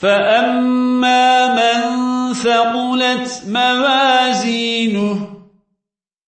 فأما من ثقلت موازينه